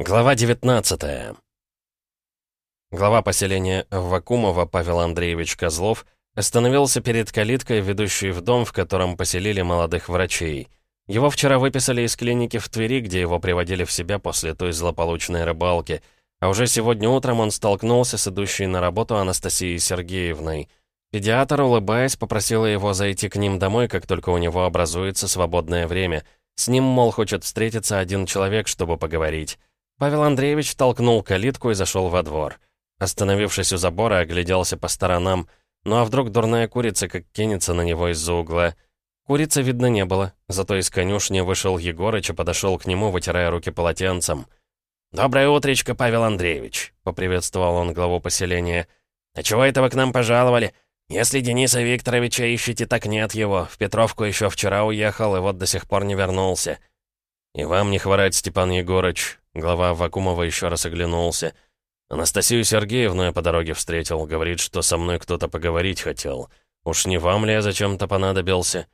Глава 19 Глава поселения Вакумова Павел Андреевич Козлов остановился перед калиткой, ведущей в дом, в котором поселили молодых врачей. Его вчера выписали из клиники в Твери, где его приводили в себя после той злополучной рыбалки, а уже сегодня утром он столкнулся с идущей на работу Анастасией Сергеевной. Педиатр, улыбаясь, попросила его зайти к ним домой, как только у него образуется свободное время. С ним, мол, хочет встретиться один человек, чтобы поговорить. Павел Андреевич толкнул калитку и зашел во двор. Остановившись у забора, огляделся по сторонам. Ну а вдруг дурная курица как кинется на него из-за угла? Курицы видно не было, зато из конюшни вышел Егорыч и подошел к нему, вытирая руки полотенцем. «Доброе утречко, Павел Андреевич», — поприветствовал он главу поселения. «А чего это вы к нам пожаловали? Если Дениса Викторовича ищете, так нет его. В Петровку еще вчера уехал и вот до сих пор не вернулся». «И вам не хворать, Степан Егорыч», Глава Вакумова еще раз оглянулся. «Анастасию Сергеевну я по дороге встретил. Говорит, что со мной кто-то поговорить хотел. Уж не вам ли я зачем-то понадобился?»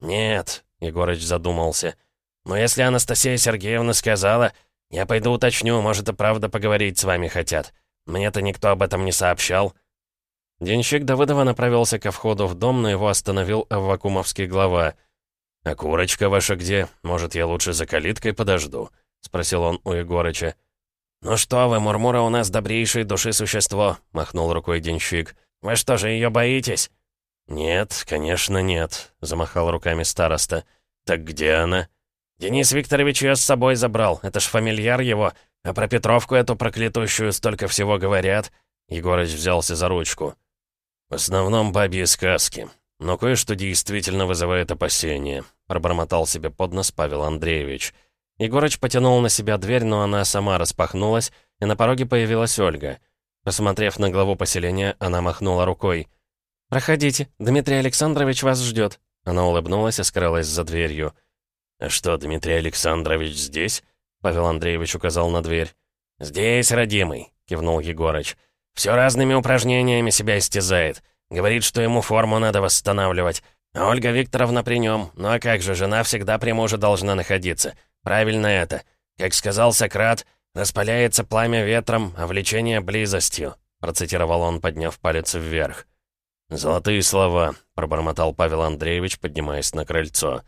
«Нет», — Егорыч задумался. «Но если Анастасия Сергеевна сказала, я пойду уточню, может и правда поговорить с вами хотят. Мне-то никто об этом не сообщал». Денщик Давыдова направился ко входу в дом, но его остановил вакумовский глава. «А курочка ваша где? Может, я лучше за калиткой подожду?» — спросил он у Егорыча. «Ну что вы, Мурмура у нас добрейшей души существо», — махнул рукой денщик. «Вы что же, ее боитесь?» «Нет, конечно, нет», — замахал руками староста. «Так где она?» «Денис Викторович ее с собой забрал, это ж фамильяр его, а про Петровку эту проклятущую столько всего говорят». Егорыч взялся за ручку. «В основном бабьи сказки, но кое-что действительно вызывает опасения», — пробормотал себе под нос Павел Андреевич. Егорыч потянул на себя дверь, но она сама распахнулась, и на пороге появилась Ольга. Посмотрев на главу поселения, она махнула рукой. «Проходите, Дмитрий Александрович вас ждет». Она улыбнулась и скрылась за дверью. «А что, Дмитрий Александрович здесь?» Павел Андреевич указал на дверь. «Здесь, родимый», — кивнул Егорыч. «Все разными упражнениями себя истязает. Говорит, что ему форму надо восстанавливать. А Ольга Викторовна при нем. Ну а как же, жена всегда при муже должна находиться. Правильно это. Как сказал Сократ, распаляется пламя ветром, а влечение близостью», процитировал он, подняв палец вверх. «Золотые слова», — пробормотал Павел Андреевич, поднимаясь на крыльцо.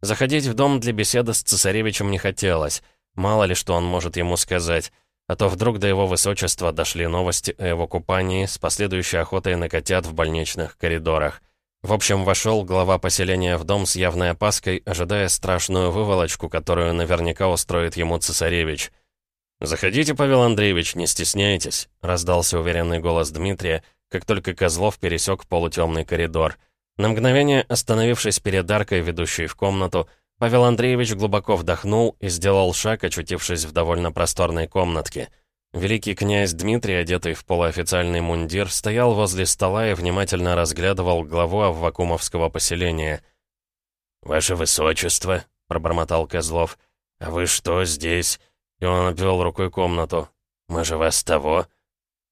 Заходить в дом для беседы с цесаревичем не хотелось. Мало ли, что он может ему сказать. А то вдруг до его высочества дошли новости о его купании с последующей охотой на котят в больничных коридорах. В общем, вошел глава поселения в дом с явной опаской, ожидая страшную выволочку, которую наверняка устроит ему цесаревич. «Заходите, Павел Андреевич, не стесняйтесь», — раздался уверенный голос Дмитрия, как только Козлов пересек полутемный коридор. На мгновение, остановившись перед аркой, ведущей в комнату, Павел Андреевич глубоко вдохнул и сделал шаг, очутившись в довольно просторной комнатке — Великий князь Дмитрий, одетый в полуофициальный мундир, стоял возле стола и внимательно разглядывал главу Аввакумовского поселения. «Ваше Высочество», — пробормотал Козлов, — «а вы что здесь?» И он обвел рукой комнату. «Мы же вас того».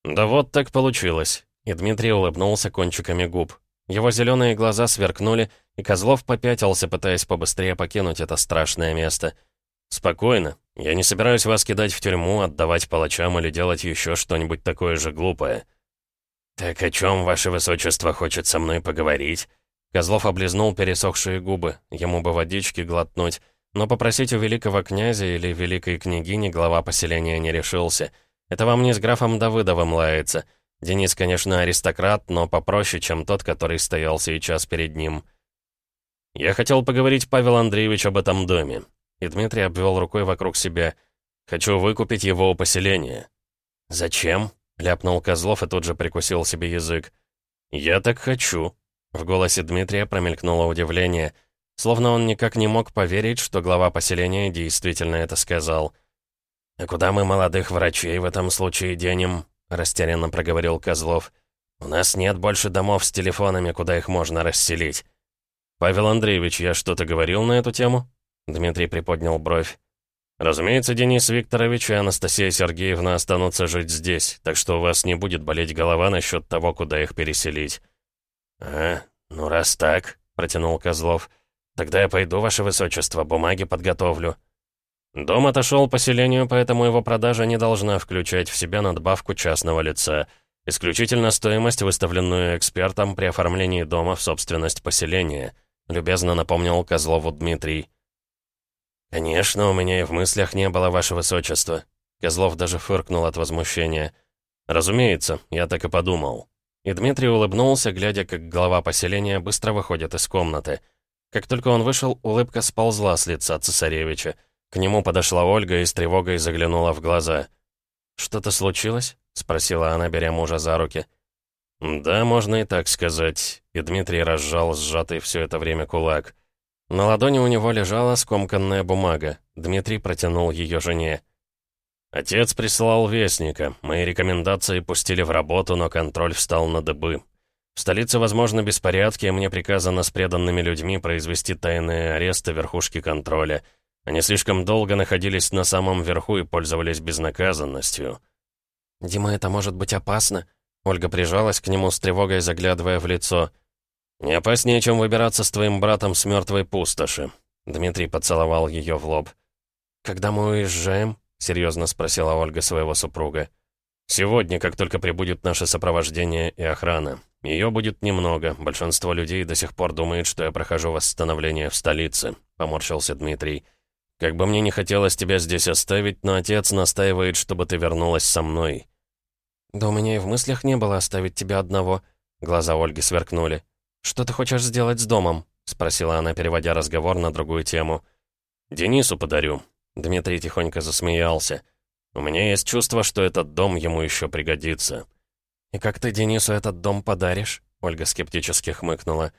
«Да вот так получилось». И Дмитрий улыбнулся кончиками губ. Его зеленые глаза сверкнули, и Козлов попятился, пытаясь побыстрее покинуть это страшное место. «Спокойно. Я не собираюсь вас кидать в тюрьму, отдавать палачам или делать еще что-нибудь такое же глупое». «Так о чем ваше высочество хочет со мной поговорить?» Козлов облизнул пересохшие губы, ему бы водички глотнуть, но попросить у великого князя или великой княгини глава поселения не решился. Это вам не с графом Давыдовым лается. Денис, конечно, аристократ, но попроще, чем тот, который стоял сейчас перед ним. «Я хотел поговорить, Павел Андреевич, об этом доме. И Дмитрий обвел рукой вокруг себя. «Хочу выкупить его у поселения». «Зачем?» — ляпнул Козлов и тут же прикусил себе язык. «Я так хочу». В голосе Дмитрия промелькнуло удивление, словно он никак не мог поверить, что глава поселения действительно это сказал. «А куда мы молодых врачей в этом случае денем?» — растерянно проговорил Козлов. «У нас нет больше домов с телефонами, куда их можно расселить». «Павел Андреевич, я что-то говорил на эту тему?» Дмитрий приподнял бровь. «Разумеется, Денис Викторович и Анастасия Сергеевна останутся жить здесь, так что у вас не будет болеть голова насчет того, куда их переселить». «А, ну раз так», — протянул Козлов, — «тогда я пойду, ваше высочество, бумаги подготовлю». Дом отошел поселению, поэтому его продажа не должна включать в себя надбавку частного лица. Исключительно стоимость, выставленную экспертом при оформлении дома в собственность поселения», любезно напомнил Козлову Дмитрий. «Конечно, у меня и в мыслях не было, ваше высочество». Козлов даже фыркнул от возмущения. «Разумеется, я так и подумал». И Дмитрий улыбнулся, глядя, как глава поселения быстро выходит из комнаты. Как только он вышел, улыбка сползла с лица цесаревича. К нему подошла Ольга и с тревогой заглянула в глаза. «Что-то случилось?» — спросила она, беря мужа за руки. «Да, можно и так сказать». И Дмитрий разжал сжатый все это время кулак. На ладони у него лежала скомканная бумага. Дмитрий протянул ее жене. «Отец прислал вестника. Мои рекомендации пустили в работу, но контроль встал на дыбы. В столице возможны беспорядки, и мне приказано с преданными людьми произвести тайные аресты верхушки контроля. Они слишком долго находились на самом верху и пользовались безнаказанностью. «Дима, это может быть опасно?» Ольга прижалась к нему с тревогой, заглядывая в лицо. «Не опаснее, чем выбираться с твоим братом с мертвой пустоши». Дмитрий поцеловал ее в лоб. «Когда мы уезжаем?» — серьезно спросила Ольга своего супруга. «Сегодня, как только прибудет наше сопровождение и охрана. Ее будет немного. Большинство людей до сих пор думает, что я прохожу восстановление в столице», — поморщился Дмитрий. Как бы мне не хотелось тебя здесь оставить, но отец настаивает, чтобы ты вернулась со мной». «Да у меня и в мыслях не было оставить тебя одного». Глаза Ольги сверкнули. «Что ты хочешь сделать с домом?» — спросила она, переводя разговор на другую тему. «Денису подарю». Дмитрий тихонько засмеялся. «У меня есть чувство, что этот дом ему еще пригодится». «И как ты Денису этот дом подаришь?» Ольга скептически хмыкнула.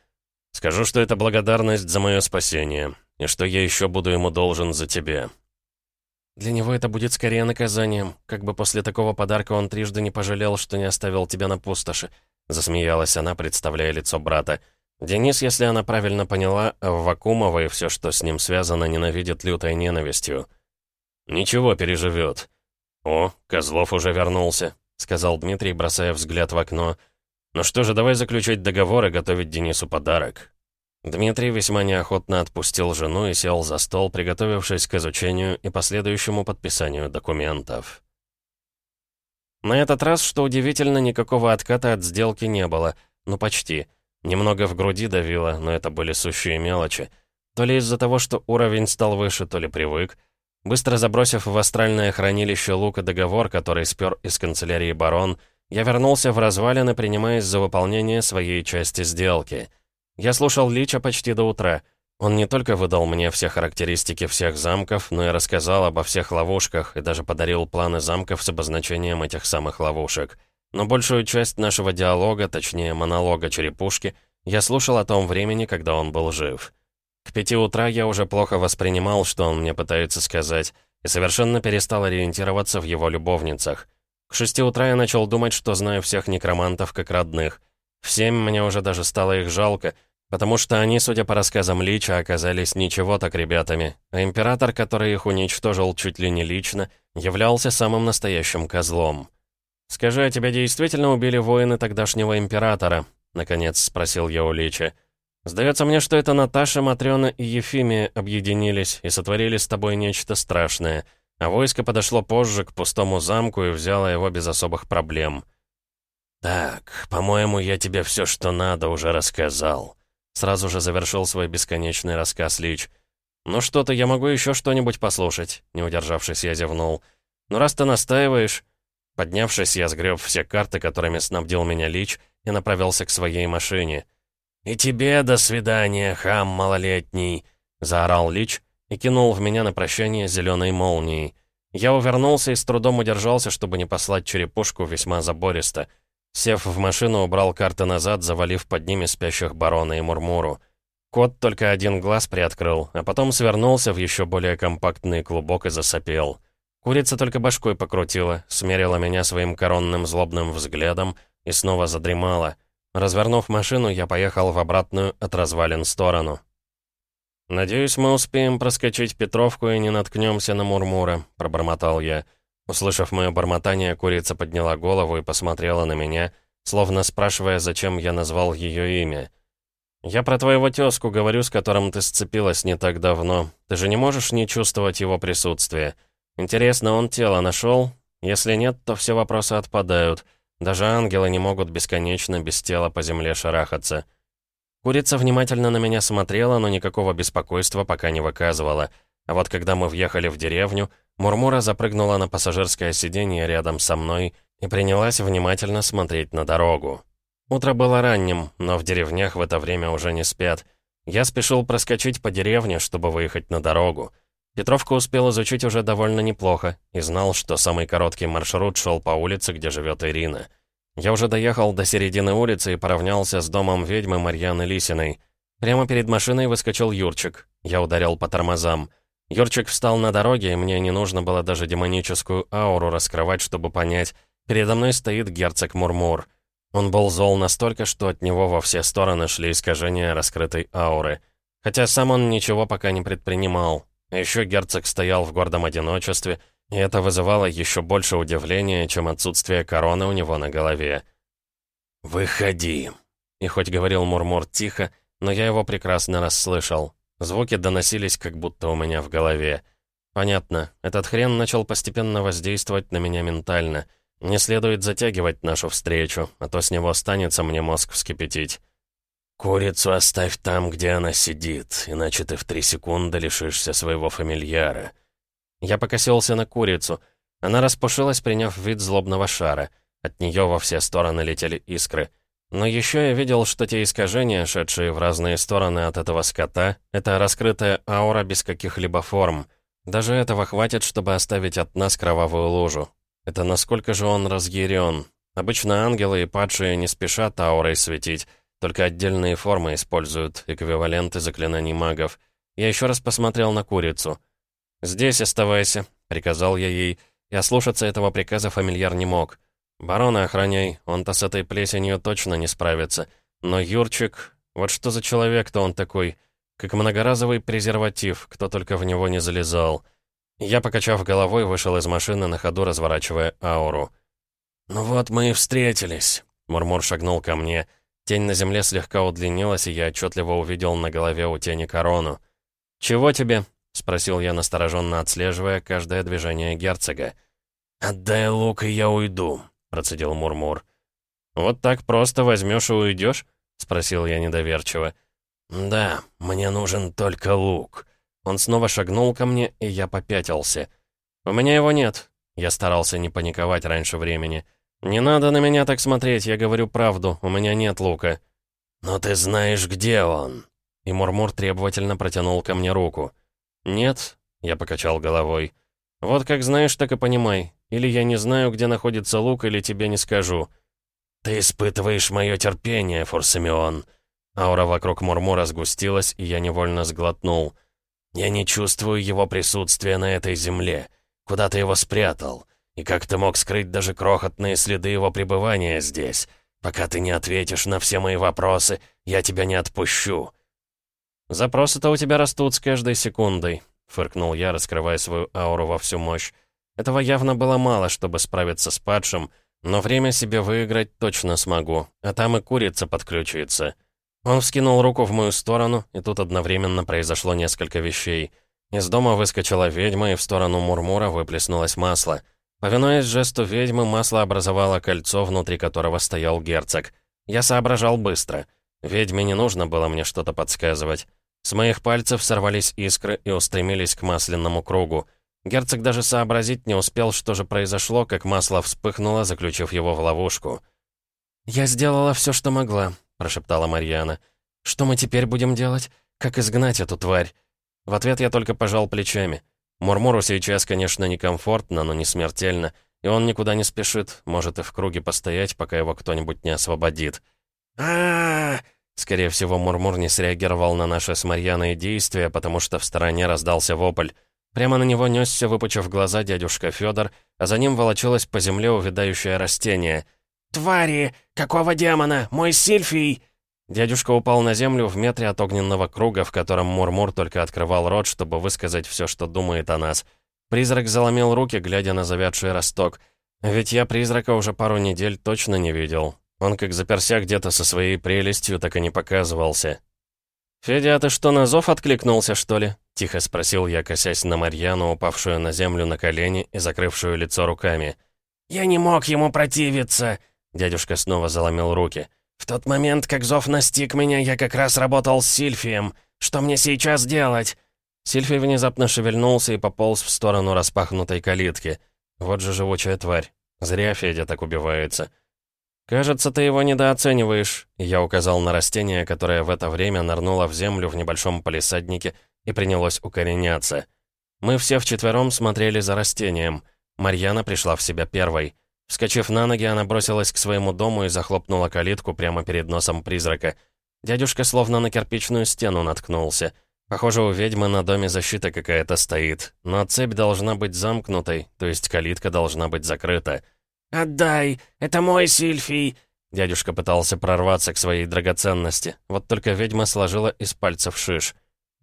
«Скажу, что это благодарность за мое спасение. И что я еще буду ему должен за тебя?» «Для него это будет скорее наказанием, как бы после такого подарка он трижды не пожалел, что не оставил тебя на пустоши», засмеялась она, представляя лицо брата. Денис, если она правильно поняла, Вакумова и все, что с ним связано, ненавидит лютой ненавистью. «Ничего, переживет». «О, Козлов уже вернулся», — сказал Дмитрий, бросая взгляд в окно. «Ну что же, давай заключать договор и готовить Денису подарок». Дмитрий весьма неохотно отпустил жену и сел за стол, приготовившись к изучению и последующему подписанию документов. На этот раз, что удивительно, никакого отката от сделки не было. Ну, почти. Немного в груди давило, но это были сущие мелочи. То ли из-за того, что уровень стал выше, то ли привык. Быстро забросив в астральное хранилище лука договор, который спер из канцелярии барон, я вернулся в развалины, принимаясь за выполнение своей части сделки — я слушал Лича почти до утра. Он не только выдал мне все характеристики всех замков, но и рассказал обо всех ловушках и даже подарил планы замков с обозначением этих самых ловушек. Но большую часть нашего диалога, точнее монолога черепушки, я слушал о том времени, когда он был жив. К пяти утра я уже плохо воспринимал, что он мне пытается сказать, и совершенно перестал ориентироваться в его любовницах. К шести утра я начал думать, что знаю всех некромантов как родных. В семь мне уже даже стало их жалко — Потому что они, судя по рассказам Лича, оказались ничего так ребятами, а император, который их уничтожил чуть ли не лично, являлся самым настоящим козлом. «Скажи, а тебя действительно убили воины тогдашнего императора?» — наконец спросил я у Лича. «Сдается мне, что это Наташа, Матрёна и Ефимия объединились и сотворили с тобой нечто страшное, а войско подошло позже к пустому замку и взяло его без особых проблем». «Так, по-моему, я тебе все, что надо, уже рассказал», Сразу же завершил свой бесконечный рассказ Лич. «Ну что-то, я могу еще что-нибудь послушать», — не удержавшись, я зевнул. «Ну раз ты настаиваешь...» Поднявшись, я сгреб все карты, которыми снабдил меня Лич, и направился к своей машине. «И тебе до свидания, хам малолетний!» — заорал Лич и кинул в меня на прощание зеленой молнией. Я увернулся и с трудом удержался, чтобы не послать черепушку весьма забористо — Сев в машину, убрал карты назад, завалив под ними спящих барона и Мурмуру. Кот только один глаз приоткрыл, а потом свернулся в еще более компактный клубок и засопел. Курица только башкой покрутила, смерила меня своим коронным злобным взглядом и снова задремала. Развернув машину, я поехал в обратную от развалин сторону. «Надеюсь, мы успеем проскочить Петровку и не наткнемся на Мурмура», — пробормотал я. Услышав мое бормотание, курица подняла голову и посмотрела на меня, словно спрашивая, зачем я назвал ее имя. «Я про твоего тезку говорю, с которым ты сцепилась не так давно. Ты же не можешь не чувствовать его присутствие. Интересно, он тело нашел? Если нет, то все вопросы отпадают. Даже ангелы не могут бесконечно без тела по земле шарахаться». Курица внимательно на меня смотрела, но никакого беспокойства пока не выказывала. А вот когда мы въехали в деревню, Мурмура запрыгнула на пассажирское сиденье рядом со мной и принялась внимательно смотреть на дорогу. Утро было ранним, но в деревнях в это время уже не спят. Я спешил проскочить по деревне, чтобы выехать на дорогу. Петровка успел изучить уже довольно неплохо и знал, что самый короткий маршрут шел по улице, где живет Ирина. Я уже доехал до середины улицы и поравнялся с домом ведьмы Марьяны Лисиной. Прямо перед машиной выскочил Юрчик. Я ударил по тормозам. Юрчик встал на дороге, и мне не нужно было даже демоническую ауру раскрывать, чтобы понять. Передо мной стоит герцог Мурмур. Он был зол настолько, что от него во все стороны шли искажения раскрытой ауры. Хотя сам он ничего пока не предпринимал. Еще герцог стоял в гордом одиночестве, и это вызывало еще больше удивления, чем отсутствие короны у него на голове. «Выходи!» И хоть говорил Мурмур тихо, но я его прекрасно расслышал. Звуки доносились как будто у меня в голове. Понятно, этот хрен начал постепенно воздействовать на меня ментально. Не следует затягивать нашу встречу, а то с него останется мне мозг вскипятить. «Курицу оставь там, где она сидит, иначе ты в три секунды лишишься своего фамильяра». Я покосился на курицу. Она распушилась, приняв вид злобного шара. От нее во все стороны летели искры. Но еще я видел, что те искажения, шедшие в разные стороны от этого скота, это раскрытая аура без каких-либо форм. Даже этого хватит, чтобы оставить от нас кровавую лужу. Это насколько же он разъярен. Обычно ангелы и падшие не спешат аурой светить, только отдельные формы используют, эквиваленты заклинаний магов. Я еще раз посмотрел на курицу. «Здесь оставайся», — приказал я ей. Я слушаться этого приказа фамильяр не мог. «Барона охраняй, он-то с этой плесенью точно не справится. Но Юрчик... Вот что за человек-то он такой? Как многоразовый презерватив, кто только в него не залезал». Я, покачав головой, вышел из машины, на ходу разворачивая ауру. «Ну вот мы и встретились», — Мурмур шагнул ко мне. Тень на земле слегка удлинилась, и я отчетливо увидел на голове у тени корону. «Чего тебе?» — спросил я, настороженно отслеживая каждое движение герцога. «Отдай лук, и я уйду», — процедил Мурмур. «Вот так просто возьмешь и уйдешь?» — спросил я недоверчиво. «Да, мне нужен только лук». Он снова шагнул ко мне, и я попятился. «У меня его нет». Я старался не паниковать раньше времени. «Не надо на меня так смотреть, я говорю правду, у меня нет лука». «Но ты знаешь, где он?» И Мурмур требовательно протянул ко мне руку. «Нет», — я покачал головой. «Вот как знаешь, так и понимай. Или я не знаю, где находится лук, или тебе не скажу». «Ты испытываешь мое терпение, Форсамион». Аура вокруг Мурмура сгустилась, и я невольно сглотнул. «Я не чувствую его присутствия на этой земле. Куда ты его спрятал? И как ты мог скрыть даже крохотные следы его пребывания здесь? Пока ты не ответишь на все мои вопросы, я тебя не отпущу». «Запросы-то у тебя растут с каждой секундой», — фыркнул я, раскрывая свою ауру во всю мощь. Этого явно было мало, чтобы справиться с падшим, но время себе выиграть точно смогу, а там и курица подключится. Он вскинул руку в мою сторону, и тут одновременно произошло несколько вещей. Из дома выскочила ведьма, и в сторону Мурмура выплеснулось масло. Повинуясь жесту ведьмы, масло образовало кольцо, внутри которого стоял герцог. Я соображал быстро. Ведьме не нужно было мне что-то подсказывать. С моих пальцев сорвались искры и устремились к масляному кругу. Герцог даже сообразить не успел, что же произошло, как масло вспыхнуло, заключив его в ловушку. «Я сделала все, что могла», — прошептала Марьяна. «Что мы теперь будем делать? Как изгнать эту тварь?» В ответ я только пожал плечами. Мурмуру сейчас, конечно, некомфортно, но не смертельно, и он никуда не спешит, может и в круге постоять, пока его кто-нибудь не освободит. а Скорее всего, Мурмур не среагировал на наши с Марьяной действия, потому что в стороне раздался вопль. Прямо на него несся, выпучив глаза, дядюшка Федор, а за ним волочилось по земле увядающее растение. «Твари! Какого демона? Мой Сильфий!» Дядюшка упал на землю в метре от огненного круга, в котором Мурмур только открывал рот, чтобы высказать все, что думает о нас. Призрак заломил руки, глядя на завядший росток. Ведь я призрака уже пару недель точно не видел. Он как заперся где-то со своей прелестью, так и не показывался. «Федя, а ты что, на зов откликнулся, что ли?» — тихо спросил я, косясь на Марьяну, упавшую на землю на колени и закрывшую лицо руками. «Я не мог ему противиться!» — дядюшка снова заломил руки. «В тот момент, как зов настиг меня, я как раз работал с Сильфием. Что мне сейчас делать?» Сильфий внезапно шевельнулся и пополз в сторону распахнутой калитки. Вот же живучая тварь. Зря Федя так убивается. «Кажется, ты его недооцениваешь», — я указал на растение, которое в это время нырнуло в землю в небольшом палисаднике и принялось укореняться. Мы все вчетвером смотрели за растением. Марьяна пришла в себя первой. Вскочив на ноги, она бросилась к своему дому и захлопнула калитку прямо перед носом призрака. Дядюшка словно на кирпичную стену наткнулся. Похоже, у ведьмы на доме защита какая-то стоит, но цепь должна быть замкнутой, то есть калитка должна быть закрыта. «Отдай! Это мой Сильфий!» Дядюшка пытался прорваться к своей драгоценности. Вот только ведьма сложила из пальцев шиш.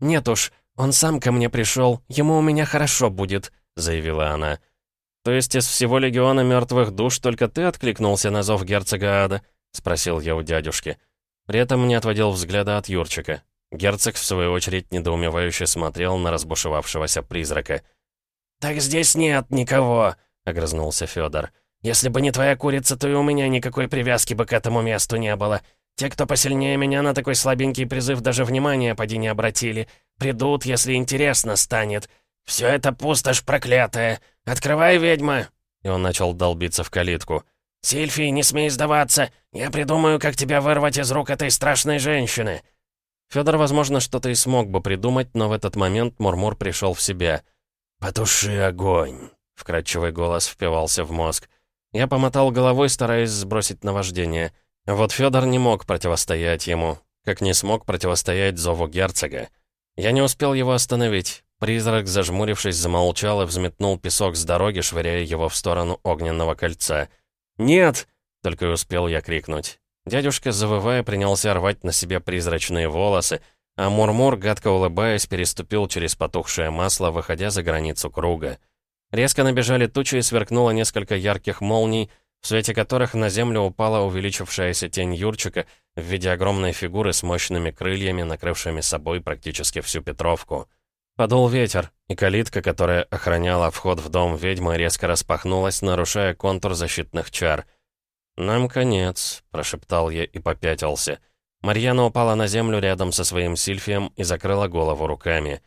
«Нет уж, он сам ко мне пришел. Ему у меня хорошо будет», — заявила она. «То есть из всего легиона мертвых душ только ты откликнулся на зов герцога Ада?» — спросил я у дядюшки. При этом не отводил взгляда от Юрчика. Герцог, в свою очередь, недоумевающе смотрел на разбушевавшегося призрака. «Так здесь нет никого», — огрызнулся Федор. «Если бы не твоя курица, то и у меня никакой привязки бы к этому месту не было. Те, кто посильнее меня на такой слабенький призыв, даже внимания поди не обратили. Придут, если интересно станет. Все это пустошь проклятая. Открывай, ведьма!» И он начал долбиться в калитку. «Сильфий, не смей сдаваться! Я придумаю, как тебя вырвать из рук этой страшной женщины!» Федор, возможно, что-то и смог бы придумать, но в этот момент Мурмур пришел в себя. «Потуши огонь!» — вкрадчивый голос впивался в мозг. Я помотал головой, стараясь сбросить наваждение. Вот Федор не мог противостоять ему, как не смог противостоять зову герцога. Я не успел его остановить. Призрак, зажмурившись, замолчал и взметнул песок с дороги, швыряя его в сторону огненного кольца. «Нет!» — только и успел я крикнуть. Дядюшка, завывая, принялся рвать на себе призрачные волосы, а Мурмур, гадко улыбаясь, переступил через потухшее масло, выходя за границу круга. Резко набежали тучи и сверкнуло несколько ярких молний, в свете которых на землю упала увеличившаяся тень Юрчика в виде огромной фигуры с мощными крыльями, накрывшими собой практически всю Петровку. Подул ветер, и калитка, которая охраняла вход в дом ведьмы, резко распахнулась, нарушая контур защитных чар. «Нам конец», — прошептал я и попятился. Марьяна упала на землю рядом со своим Сильфием и закрыла голову руками.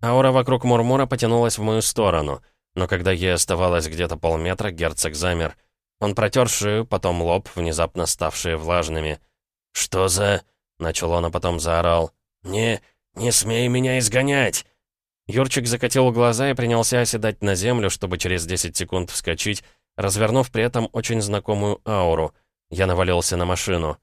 Аура вокруг Мурмура потянулась в мою сторону — но когда ей оставалось где-то полметра, герцог замер. Он протер шею, потом лоб, внезапно ставшие влажными. «Что за...» — начал он, а потом заорал. «Не... не смей меня изгонять!» Юрчик закатил глаза и принялся оседать на землю, чтобы через 10 секунд вскочить, развернув при этом очень знакомую ауру. Я навалился на машину.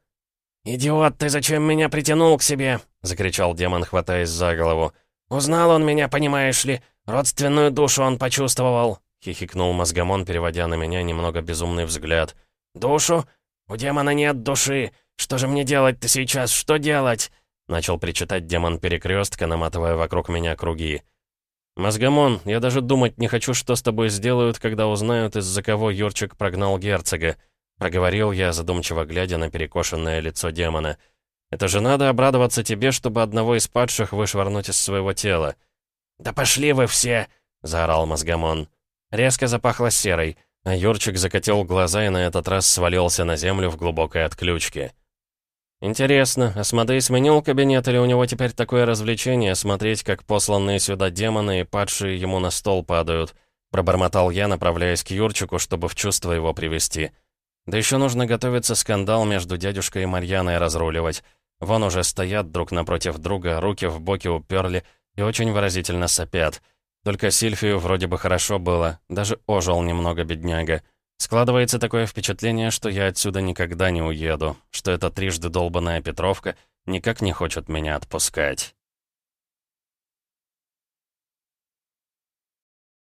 «Идиот, ты зачем меня притянул к себе?» — закричал демон, хватаясь за голову. «Узнал он меня, понимаешь ли? Родственную душу он почувствовал!» — хихикнул мозгомон, переводя на меня немного безумный взгляд. «Душу? У демона нет души! Что же мне делать-то сейчас? Что делать?» Начал причитать демон перекрестка, наматывая вокруг меня круги. «Мозгомон, я даже думать не хочу, что с тобой сделают, когда узнают, из-за кого Юрчик прогнал герцога», — проговорил я, задумчиво глядя на перекошенное лицо демона. Это же надо обрадоваться тебе, чтобы одного из падших вышвырнуть из своего тела». «Да пошли вы все!» — заорал Мозгомон. Резко запахло серой, а Юрчик закатил глаза и на этот раз свалился на землю в глубокой отключке. «Интересно, Асмодей сменил кабинет или у него теперь такое развлечение смотреть, как посланные сюда демоны и падшие ему на стол падают?» Пробормотал я, направляясь к Юрчику, чтобы в чувство его привести. «Да еще нужно готовиться скандал между дядюшкой и Марьяной разруливать. Вон уже стоят друг напротив друга, руки в боки уперли и очень выразительно сопят. Только Сильфию вроде бы хорошо было, даже ожил немного бедняга. Складывается такое впечатление, что я отсюда никогда не уеду, что эта трижды долбанная Петровка никак не хочет меня отпускать.